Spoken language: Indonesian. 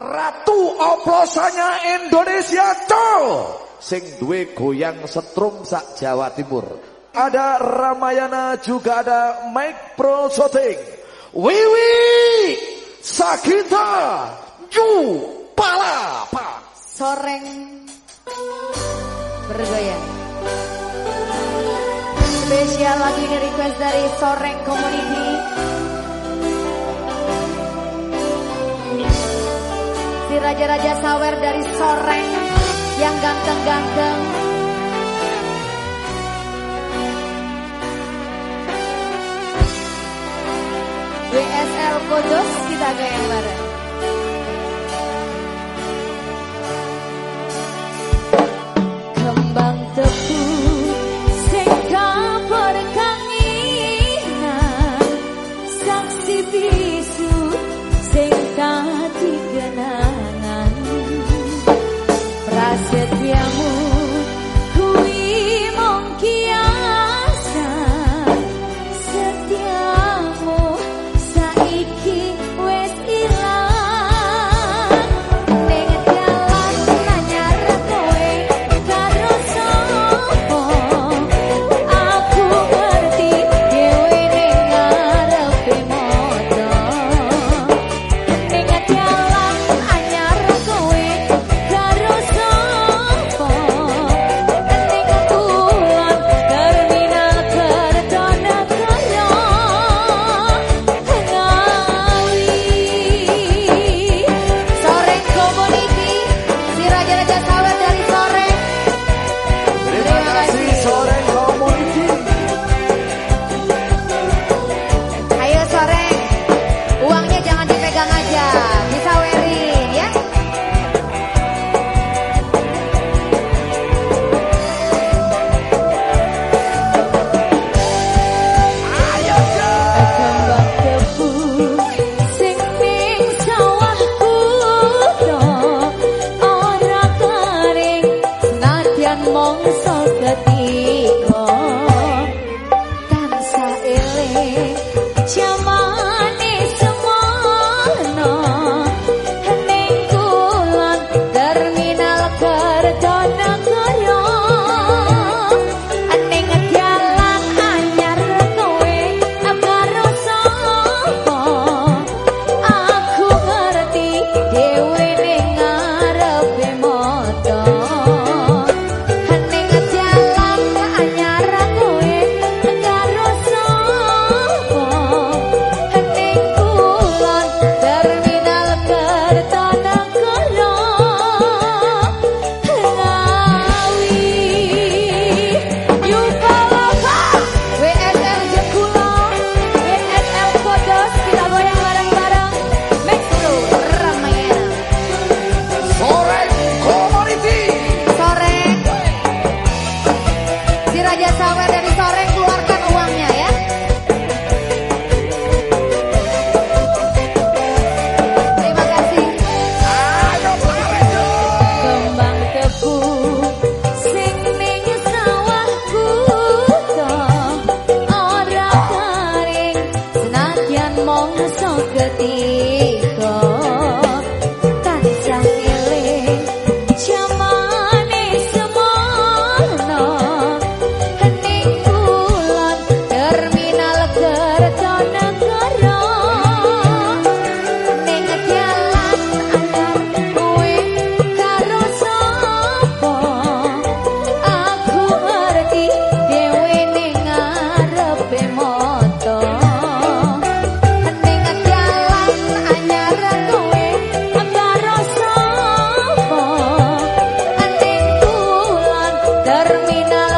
Ratu oplosannya Indonesia cow Sing duwe goyang setrum sak Jawa Timur. Ada Ramayana juga ada Mike Pro Shooting Wiwi Sakita Ju Palapa Soreng. Bergoyang. Spesial lagi ini request dari Soreng Community. di Raja-Raja Sawer dari sore yang ganteng-ganteng. WSL Kodos kita gaya baru. get. wong sogati बिना